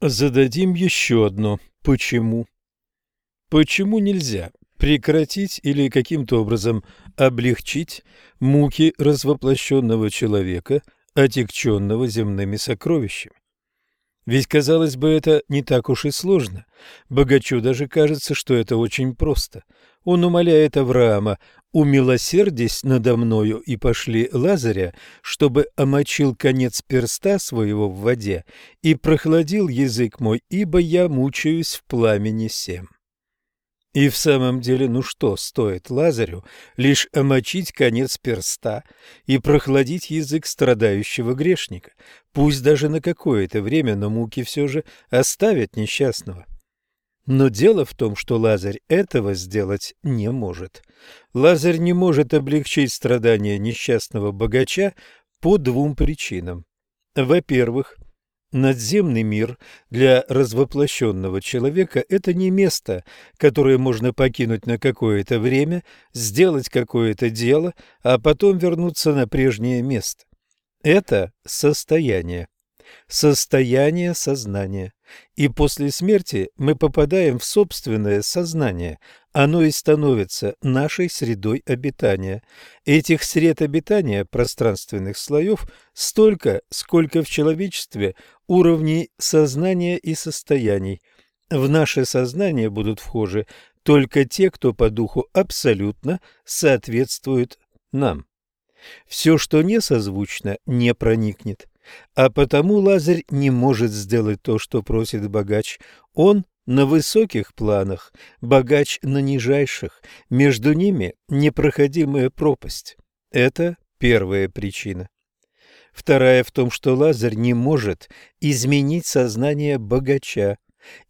Зададим еще одно «почему?». Почему нельзя прекратить или каким-то образом облегчить муки развоплощенного человека, отягченного земными сокровищами? Ведь, казалось бы, это не так уж и сложно. Богачу даже кажется, что это очень просто. Он умоляет Авраама «Умилосердись надо мною и пошли Лазаря, чтобы омочил конец перста своего в воде и прохладил язык мой, ибо я мучаюсь в пламени сем». И в самом деле, ну что стоит Лазарю лишь омочить конец перста и прохладить язык страдающего грешника? Пусть даже на какое-то время, но муки все же оставят несчастного. Но дело в том, что Лазарь этого сделать не может. Лазарь не может облегчить страдания несчастного богача по двум причинам. Во-первых, Надземный мир для развоплощенного человека – это не место, которое можно покинуть на какое-то время, сделать какое-то дело, а потом вернуться на прежнее место. Это состояние состояние сознания. И после смерти мы попадаем в собственное сознание. Оно и становится нашей средой обитания. Этих сред обитания пространственных слоев столько, сколько в человечестве уровней сознания и состояний. В наше сознание будут вхожи только те, кто по духу абсолютно соответствует нам. Все, что не созвучно, не проникнет. А потому Лазарь не может сделать то, что просит богач. Он на высоких планах, богач на нижайших. Между ними непроходимая пропасть. Это первая причина. Вторая в том, что Лазарь не может изменить сознание богача.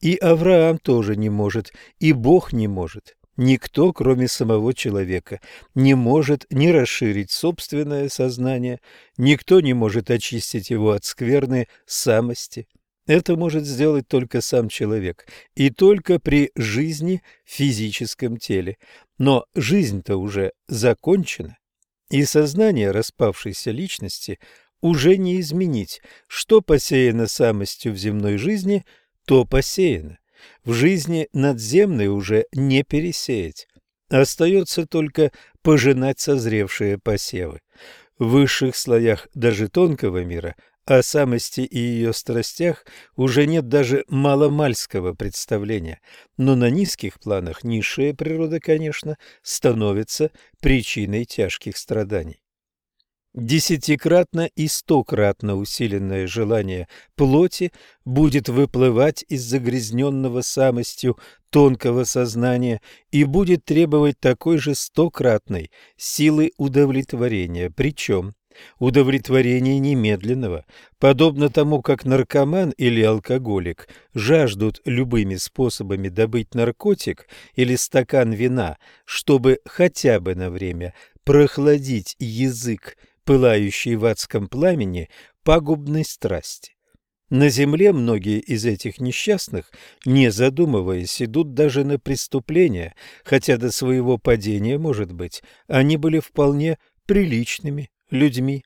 И Авраам тоже не может, и Бог не может. Никто, кроме самого человека, не может ни расширить собственное сознание, никто не может очистить его от скверной самости. Это может сделать только сам человек, и только при жизни в физическом теле. Но жизнь-то уже закончена, и сознание распавшейся личности уже не изменить. Что посеяно самостью в земной жизни, то посеяно. В жизни надземной уже не пересеять. Остается только пожинать созревшие посевы. В высших слоях даже тонкого мира о самости и ее страстях уже нет даже маломальского представления, но на низких планах низшая природа, конечно, становится причиной тяжких страданий. Десятикратно и стократно усиленное желание плоти будет выплывать из загрязненного самостью тонкого сознания и будет требовать такой же стократной силы удовлетворения, причем удовлетворения немедленного, подобно тому, как наркоман или алкоголик жаждут любыми способами добыть наркотик или стакан вина, чтобы хотя бы на время прохладить язык пылающей в адском пламени пагубной страсти. На земле многие из этих несчастных, не задумываясь, идут даже на преступления, хотя до своего падения, может быть, они были вполне приличными людьми.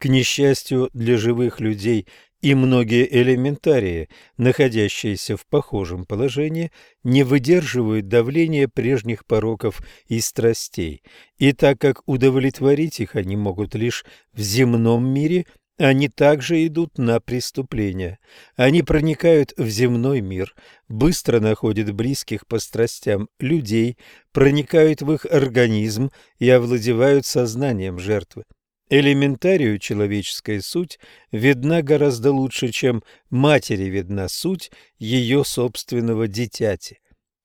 К несчастью для живых людей и многие элементарии, находящиеся в похожем положении, не выдерживают давления прежних пороков и страстей, и так как удовлетворить их они могут лишь в земном мире, они также идут на преступления. Они проникают в земной мир, быстро находят близких по страстям людей, проникают в их организм и овладевают сознанием жертвы. Элементарию человеческая суть видна гораздо лучше, чем матери видна суть ее собственного дитяти.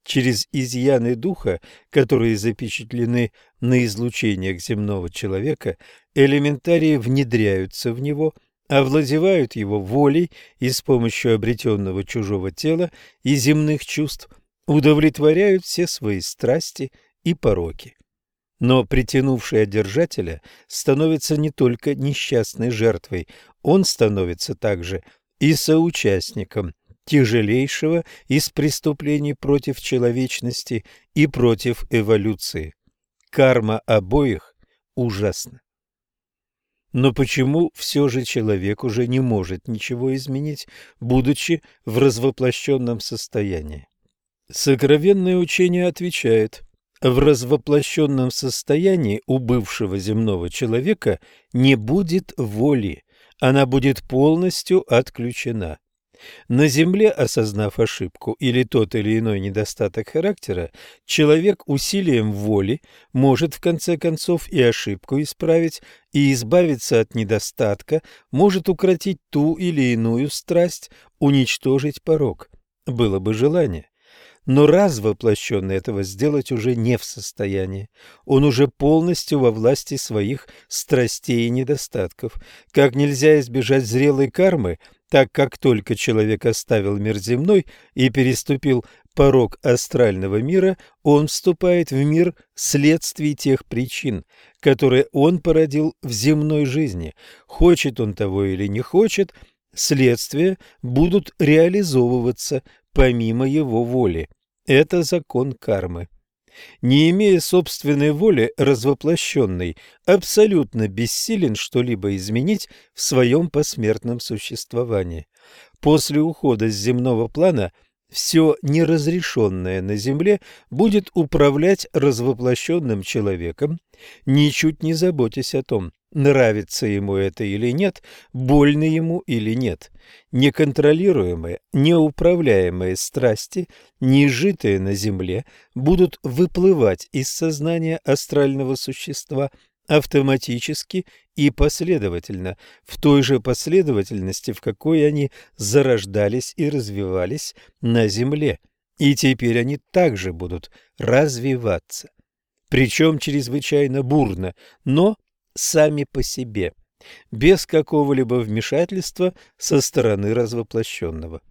Через изъяны духа, которые запечатлены на излучениях земного человека, элементарии внедряются в него, овладевают его волей и с помощью обретенного чужого тела и земных чувств удовлетворяют все свои страсти и пороки. Но притянувший одержателя становится не только несчастной жертвой, он становится также и соучастником тяжелейшего из преступлений против человечности и против эволюции. Карма обоих ужасна. Но почему все же человек уже не может ничего изменить, будучи в развоплощенном состоянии? Сокровенное учение отвечает, в развоплощенном состоянии у бывшего земного человека не будет воли, она будет полностью отключена. На Земле, осознав ошибку или тот или иной недостаток характера, человек усилием воли может в конце концов и ошибку исправить, и избавиться от недостатка, может укротить ту или иную страсть, уничтожить порог. Было бы желание. Но раз воплощенный этого сделать уже не в состоянии. Он уже полностью во власти своих страстей и недостатков. Как нельзя избежать зрелой кармы, так как только человек оставил мир земной и переступил порог астрального мира, он вступает в мир следствий тех причин, которые он породил в земной жизни. Хочет он того или не хочет, следствия будут реализовываться помимо его воли. Это закон кармы. Не имея собственной воли, развоплощенный абсолютно бессилен что-либо изменить в своем посмертном существовании. После ухода с земного плана все неразрешенное на земле будет управлять развоплощенным человеком, ничуть не заботясь о том, нравится ему это или нет, больно ему или нет. Неконтролируемые, неуправляемые страсти, нежитые на земле, будут выплывать из сознания астрального существа автоматически и последовательно, в той же последовательности, в какой они зарождались и развивались на земле. И теперь они также будут развиваться. Причем чрезвычайно бурно, но сами по себе, без какого-либо вмешательства со стороны развоплощенного.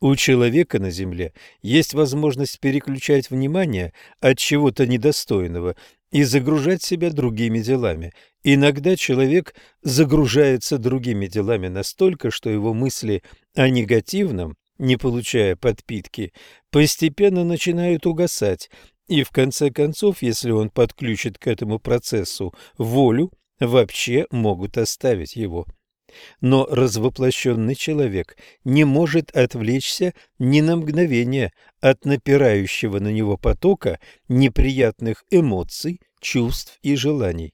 У человека на Земле есть возможность переключать внимание от чего-то недостойного и загружать себя другими делами. Иногда человек загружается другими делами настолько, что его мысли о негативном, не получая подпитки, постепенно начинают угасать, и в конце концов, если он подключит к этому процессу волю, вообще могут оставить его. Но развоплощенный человек не может отвлечься ни на мгновение от напирающего на него потока неприятных эмоций, чувств и желаний.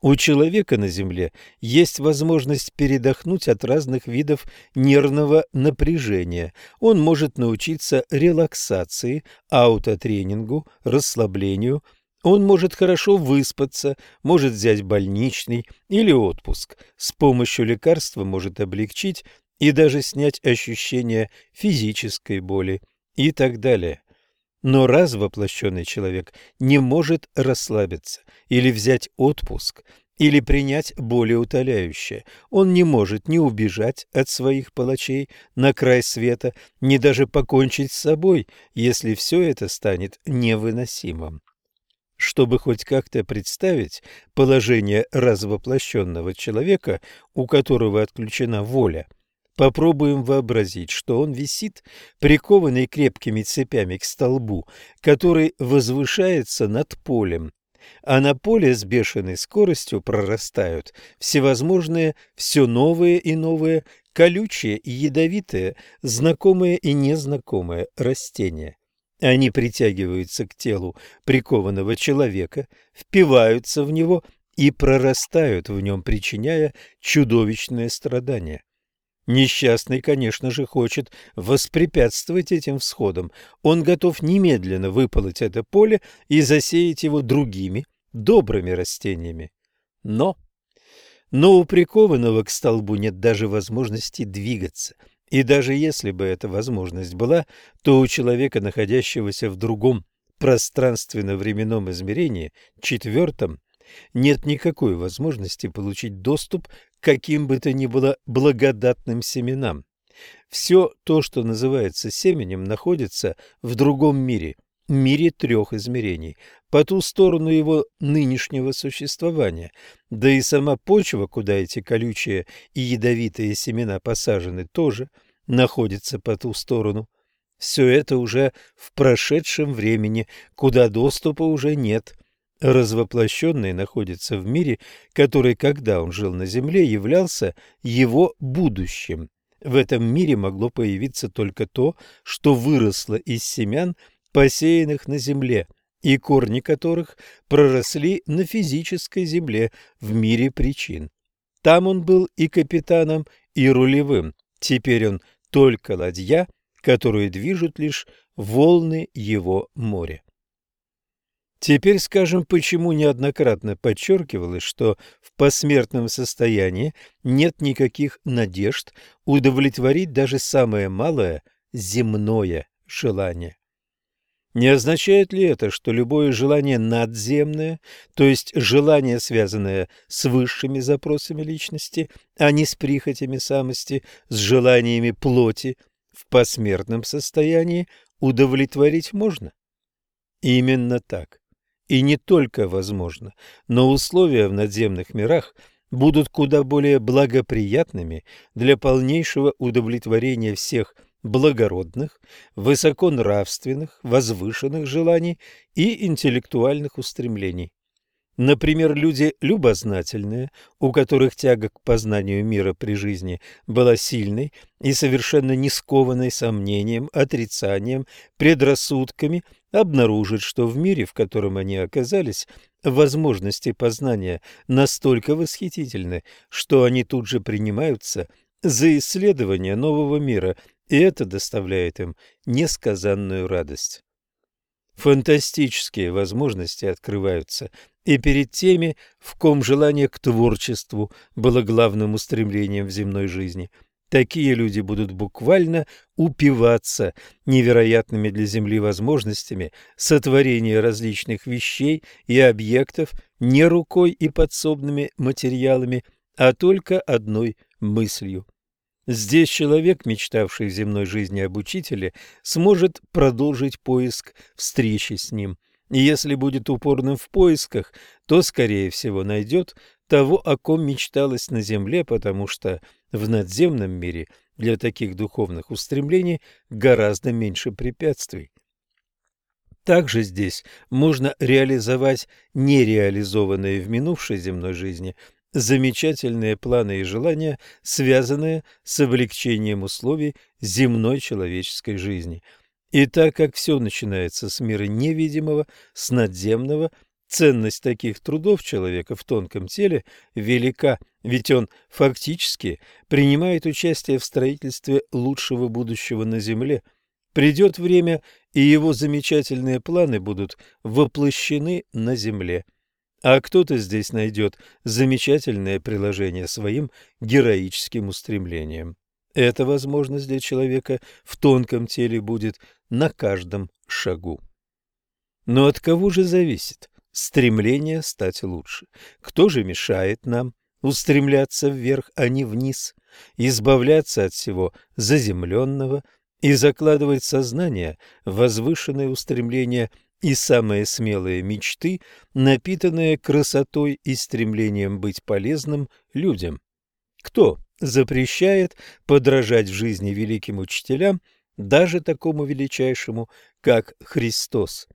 У человека на Земле есть возможность передохнуть от разных видов нервного напряжения. Он может научиться релаксации, аутотренингу, расслаблению. Он может хорошо выспаться, может взять больничный или отпуск. С помощью лекарства может облегчить и даже снять ощущение физической боли и так далее. Но раз воплощенный человек не может расслабиться или взять отпуск, или принять более утоляющее, он не может ни убежать от своих палачей на край света, ни даже покончить с собой, если все это станет невыносимым. Чтобы хоть как-то представить положение развоплощенного человека, у которого отключена воля – Попробуем вообразить, что он висит, прикованный крепкими цепями к столбу, который возвышается над полем, а на поле с бешеной скоростью прорастают всевозможные, все новые и новые, колючие и ядовитые, знакомые и незнакомые растения. Они притягиваются к телу прикованного человека, впиваются в него и прорастают в нем, причиняя чудовищное страдание. Несчастный, конечно же, хочет воспрепятствовать этим всходам. Он готов немедленно выполоть это поле и засеять его другими, добрыми растениями. Но... Но у прикованного к столбу нет даже возможности двигаться. И даже если бы эта возможность была, то у человека, находящегося в другом пространственно-временном измерении, четвертом, нет никакой возможности получить доступ к каким бы то ни было благодатным семенам. Все то, что называется семенем, находится в другом мире, мире трех измерений, по ту сторону его нынешнего существования. Да и сама почва, куда эти колючие и ядовитые семена посажены, тоже находится по ту сторону. Все это уже в прошедшем времени, куда доступа уже нет – Развоплощенный находится в мире, который, когда он жил на земле, являлся его будущим. В этом мире могло появиться только то, что выросло из семян, посеянных на земле, и корни которых проросли на физической земле в мире причин. Там он был и капитаном, и рулевым. Теперь он только ладья, которую движут лишь волны его моря. Теперь скажем, почему неоднократно подчеркивалось, что в посмертном состоянии нет никаких надежд удовлетворить даже самое малое земное желание. Не означает ли это, что любое желание надземное, то есть желание, связанное с высшими запросами личности, а не с прихотями самости, с желаниями плоти, в посмертном состоянии удовлетворить можно? Именно так. И не только возможно, но условия в надземных мирах будут куда более благоприятными для полнейшего удовлетворения всех благородных, высоконравственных, возвышенных желаний и интеллектуальных устремлений. Например, люди любознательные, у которых тяга к познанию мира при жизни была сильной и совершенно не скованной сомнением, отрицанием, предрассудками, обнаружат, что в мире, в котором они оказались, возможности познания настолько восхитительны, что они тут же принимаются за исследование нового мира, и это доставляет им несказанную радость. Фантастические возможности открываются и перед теми, в ком желание к творчеству было главным устремлением в земной жизни. Такие люди будут буквально упиваться невероятными для Земли возможностями сотворения различных вещей и объектов не рукой и подсобными материалами, а только одной мыслью. Здесь человек, мечтавший в земной жизни об учителе, сможет продолжить поиск встречи с ним. И если будет упорным в поисках, то, скорее всего, найдет того, о ком мечталось на земле, потому что в надземном мире для таких духовных устремлений гораздо меньше препятствий. Также здесь можно реализовать нереализованные в минувшей земной жизни – замечательные планы и желания, связанные с облегчением условий земной человеческой жизни. И так как все начинается с мира невидимого, с надземного, ценность таких трудов человека в тонком теле велика, ведь он фактически принимает участие в строительстве лучшего будущего на земле. Придет время, и его замечательные планы будут воплощены на земле а кто-то здесь найдет замечательное приложение своим героическим устремлениям. Эта возможность для человека в тонком теле будет на каждом шагу. Но от кого же зависит стремление стать лучше? Кто же мешает нам устремляться вверх, а не вниз, избавляться от всего заземленного и закладывать в сознание возвышенное устремление – и самые смелые мечты, напитанные красотой и стремлением быть полезным людям. Кто запрещает подражать в жизни великим учителям, даже такому величайшему, как Христос?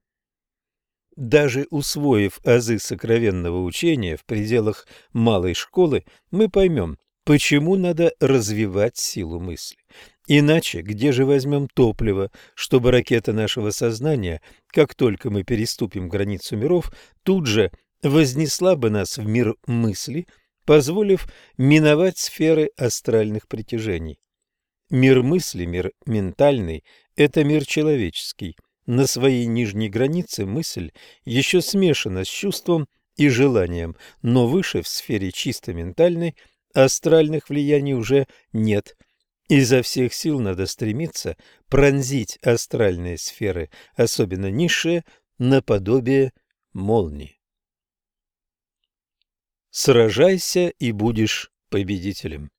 Даже усвоив азы сокровенного учения в пределах малой школы, мы поймем, почему надо развивать силу мысли. Иначе где же возьмем топливо, чтобы ракета нашего сознания, как только мы переступим границу миров, тут же вознесла бы нас в мир мысли, позволив миновать сферы астральных притяжений? Мир мысли, мир ментальный – это мир человеческий. На своей нижней границе мысль еще смешана с чувством и желанием, но выше в сфере чисто ментальной астральных влияний уже нет – Изо всех сил надо стремиться пронзить астральные сферы, особенно низшие, наподобие молнии. Сражайся и будешь победителем.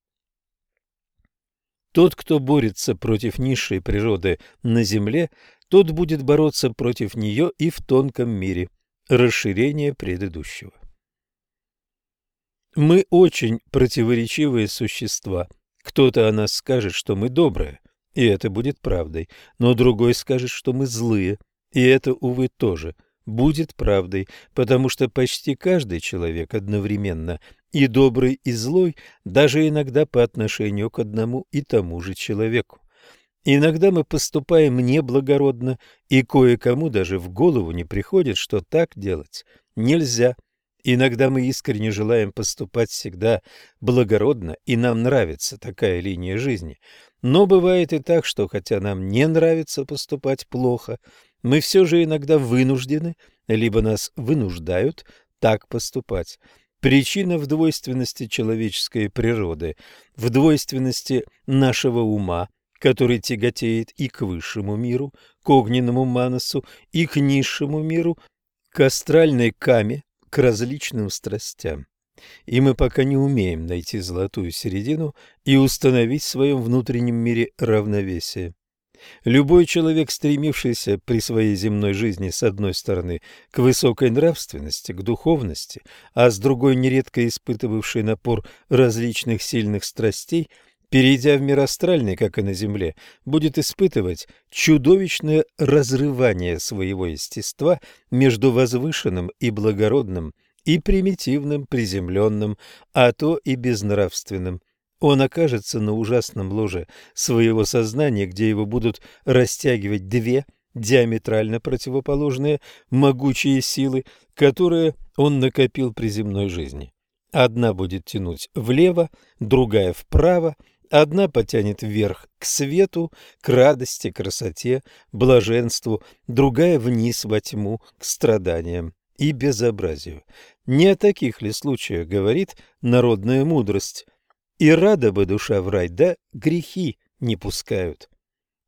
Тот, кто борется против низшей природы на Земле, тот будет бороться против нее и в тонком мире. Расширение предыдущего. Мы очень противоречивые существа – кто-то о нас скажет, что мы добрые, и это будет правдой, но другой скажет, что мы злые, и это, увы, тоже будет правдой, потому что почти каждый человек одновременно и добрый, и злой, даже иногда по отношению к одному и тому же человеку. Иногда мы поступаем неблагородно, и кое-кому даже в голову не приходит, что так делать нельзя. Иногда мы искренне желаем поступать всегда благородно, и нам нравится такая линия жизни. Но бывает и так, что хотя нам не нравится поступать плохо, мы все же иногда вынуждены, либо нас вынуждают так поступать. Причина в двойственности человеческой природы, в двойственности нашего ума, который тяготеет и к высшему миру, к огненному манасу, и к низшему миру, к астральной каме, к различным страстям. И мы пока не умеем найти золотую середину и установить в своем внутреннем мире равновесие. Любой человек, стремившийся при своей земной жизни с одной стороны к высокой нравственности, к духовности, а с другой нередко испытывавший напор различных сильных страстей, перейдя в мир астральный, как и на земле, будет испытывать чудовищное разрывание своего естества между возвышенным и благородным, и примитивным, приземленным, а то и безнравственным – он окажется на ужасном ложе своего сознания, где его будут растягивать две диаметрально противоположные могучие силы, которые он накопил при земной жизни. Одна будет тянуть влево, другая вправо, одна потянет вверх к свету, к радости, красоте, блаженству, другая вниз во тьму, к страданиям и безобразию. Не о таких ли случаях говорит народная мудрость? И рада бы душа в рай, да грехи не пускают.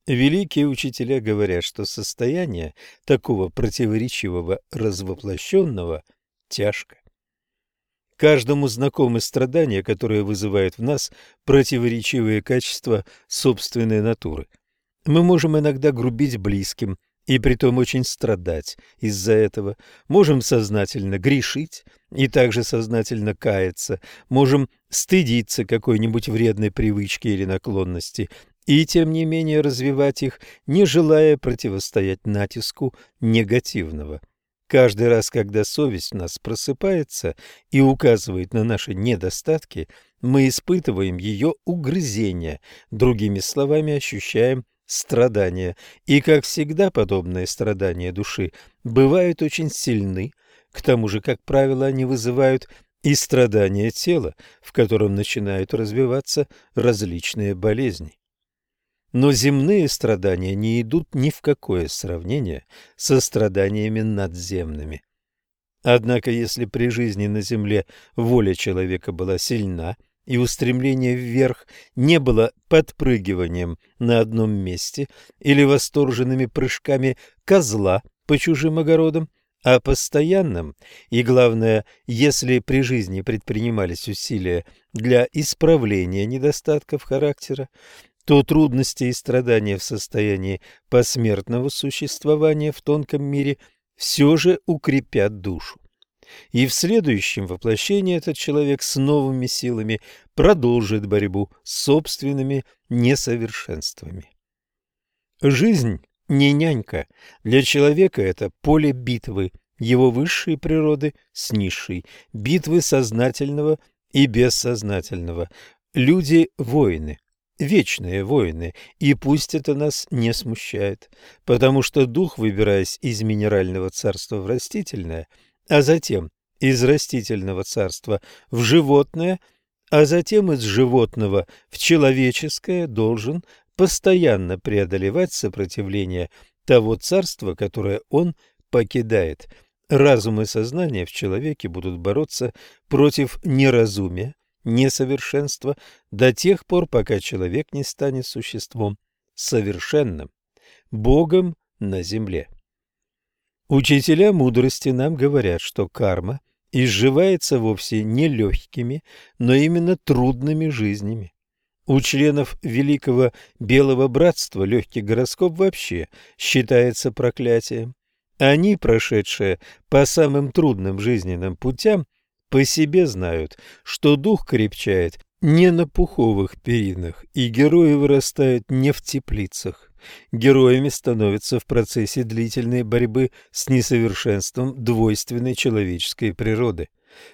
Великие учителя говорят, что состояние такого противоречивого развоплощенного тяжко. Каждому знакомы страдания, которые вызывают в нас противоречивые качества собственной натуры. Мы можем иногда грубить близким, и притом очень страдать из-за этого. Можем сознательно грешить и также сознательно каяться, можем стыдиться какой-нибудь вредной привычки или наклонности, и тем не менее развивать их, не желая противостоять натиску негативного. Каждый раз, когда совесть в нас просыпается и указывает на наши недостатки, мы испытываем ее угрызение, другими словами ощущаем страдания, и, как всегда, подобные страдания души бывают очень сильны, к тому же, как правило, они вызывают и страдания тела, в котором начинают развиваться различные болезни. Но земные страдания не идут ни в какое сравнение со страданиями надземными. Однако, если при жизни на земле воля человека была сильна, и устремление вверх не было подпрыгиванием на одном месте или восторженными прыжками козла по чужим огородам, а постоянным, и главное, если при жизни предпринимались усилия для исправления недостатков характера, то трудности и страдания в состоянии посмертного существования в тонком мире все же укрепят душу. И в следующем воплощении этот человек с новыми силами продолжит борьбу с собственными несовершенствами. Жизнь не нянька. Для человека это поле битвы, его высшей природы с низшей, битвы сознательного и бессознательного. Люди – воины, вечные воины, и пусть это нас не смущает, потому что дух, выбираясь из минерального царства в растительное – а затем из растительного царства в животное, а затем из животного в человеческое, должен постоянно преодолевать сопротивление того царства, которое он покидает. Разум и сознание в человеке будут бороться против неразумия, несовершенства до тех пор, пока человек не станет существом совершенным, Богом на земле. Учителя мудрости нам говорят, что карма изживается вовсе не легкими, но именно трудными жизнями. У членов Великого Белого Братства легкий гороскоп вообще считается проклятием. Они, прошедшие по самым трудным жизненным путям, по себе знают, что дух крепчает не на пуховых перинах, и герои вырастают не в теплицах. Героями становятся в процессе длительной борьбы с несовершенством двойственной человеческой природы.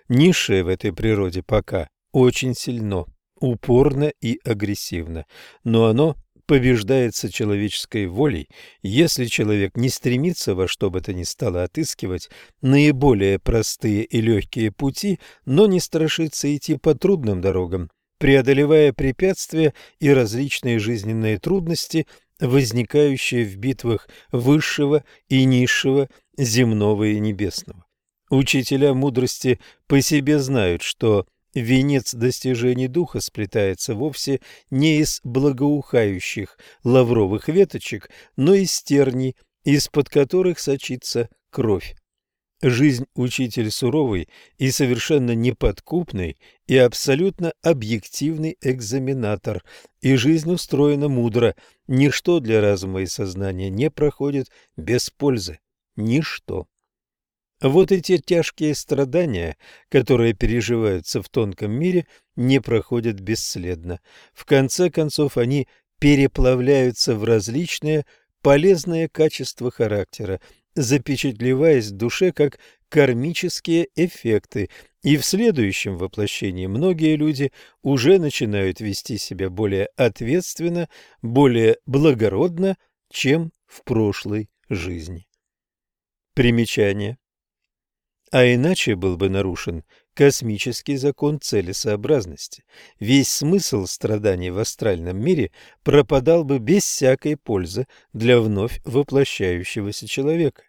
Низшее в этой природе пока очень сильно, упорно и агрессивно, но оно побеждается человеческой волей, если человек не стремится во что бы то ни стало отыскивать наиболее простые и легкие пути, но не страшится идти по трудным дорогам, преодолевая препятствия и различные жизненные трудности, возникающие в битвах высшего и низшего, земного и небесного. Учителя мудрости по себе знают, что Венец достижений духа сплетается вовсе не из благоухающих лавровых веточек, но из терний, из-под которых сочится кровь. Жизнь учитель суровый и совершенно неподкупный и абсолютно объективный экзаменатор, и жизнь устроена мудро. Ничто для разума и сознания не проходит без пользы. Ничто. Вот эти тяжкие страдания, которые переживаются в тонком мире, не проходят бесследно. В конце концов, они переплавляются в различные полезные качества характера, запечатлеваясь в душе как кармические эффекты, и в следующем воплощении многие люди уже начинают вести себя более ответственно, более благородно, чем в прошлой жизни. Примечание. А иначе был бы нарушен космический закон целесообразности. Весь смысл страданий в астральном мире пропадал бы без всякой пользы для вновь воплощающегося человека.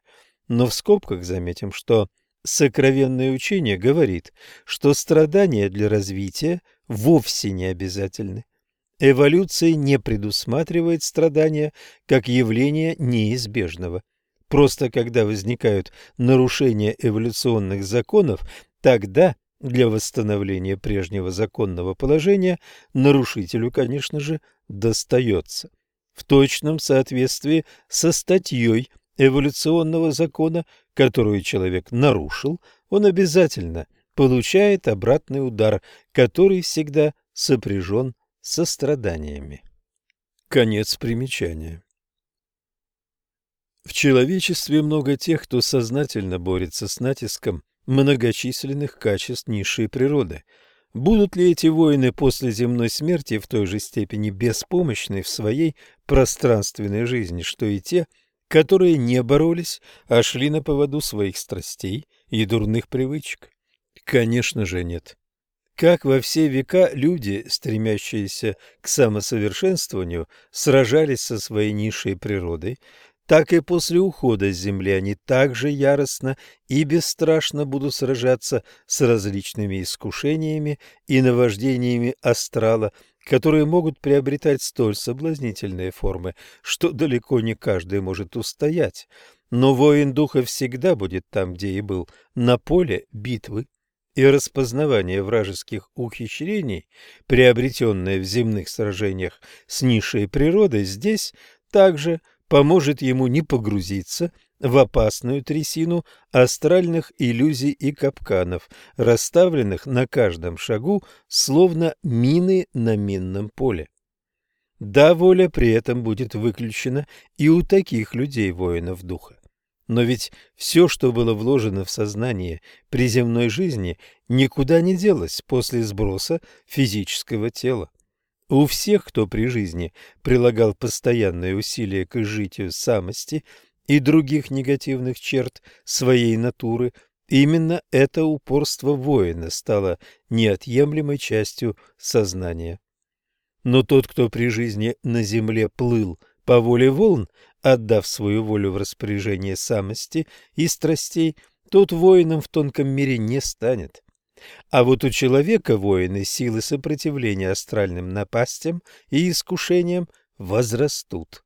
Но в скобках заметим, что сокровенное учение говорит, что страдания для развития вовсе не обязательны. Эволюция не предусматривает страдания как явление неизбежного. Просто когда возникают нарушения эволюционных законов, тогда для восстановления прежнего законного положения нарушителю, конечно же, достается. В точном соответствии со статьей эволюционного закона, которую человек нарушил, он обязательно получает обратный удар, который всегда сопряжен со страданиями. Конец примечания. В человечестве много тех, кто сознательно борется с натиском многочисленных качеств низшей природы. Будут ли эти воины после земной смерти в той же степени беспомощны в своей пространственной жизни, что и те, которые не боролись, а шли на поводу своих страстей и дурных привычек? Конечно же нет. Как во все века люди, стремящиеся к самосовершенствованию, сражались со своей низшей природой, так и после ухода с земли они также яростно и бесстрашно будут сражаться с различными искушениями и наваждениями астрала, которые могут приобретать столь соблазнительные формы, что далеко не каждый может устоять. Но воин духа всегда будет там, где и был, на поле битвы. И распознавание вражеских ухищрений, приобретенное в земных сражениях с низшей природой, здесь также – поможет ему не погрузиться в опасную трясину астральных иллюзий и капканов, расставленных на каждом шагу, словно мины на минном поле. Да, воля при этом будет выключена и у таких людей воинов духа. Но ведь все, что было вложено в сознание при земной жизни, никуда не делось после сброса физического тела. У всех, кто при жизни прилагал постоянные усилия к изжитию самости и других негативных черт своей натуры, именно это упорство воина стало неотъемлемой частью сознания. Но тот, кто при жизни на земле плыл по воле волн, отдав свою волю в распоряжение самости и страстей, тот воином в тонком мире не станет. А вот у человека воины силы сопротивления астральным напастям и искушениям возрастут.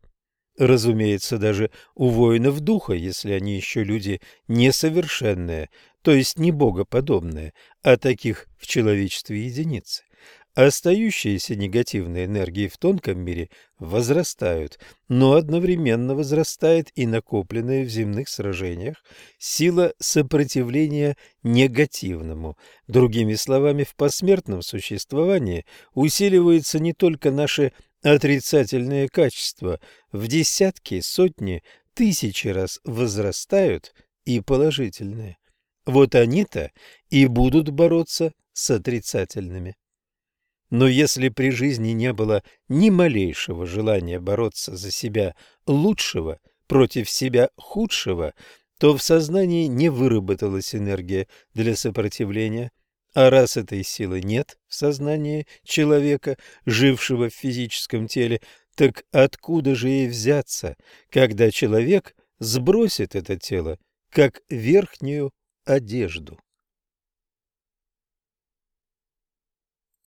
Разумеется, даже у воинов духа, если они еще люди несовершенные, то есть не богоподобные, а таких в человечестве единицы. Остающиеся негативные энергии в тонком мире возрастают, но одновременно возрастает и накопленная в земных сражениях сила сопротивления негативному. Другими словами, в посмертном существовании усиливаются не только наши отрицательные качества в десятки, сотни, тысячи раз возрастают и положительные. Вот они-то и будут бороться с отрицательными. Но если при жизни не было ни малейшего желания бороться за себя лучшего против себя худшего, то в сознании не выработалась энергия для сопротивления, а раз этой силы нет в сознании человека, жившего в физическом теле, так откуда же ей взяться, когда человек сбросит это тело, как верхнюю одежду?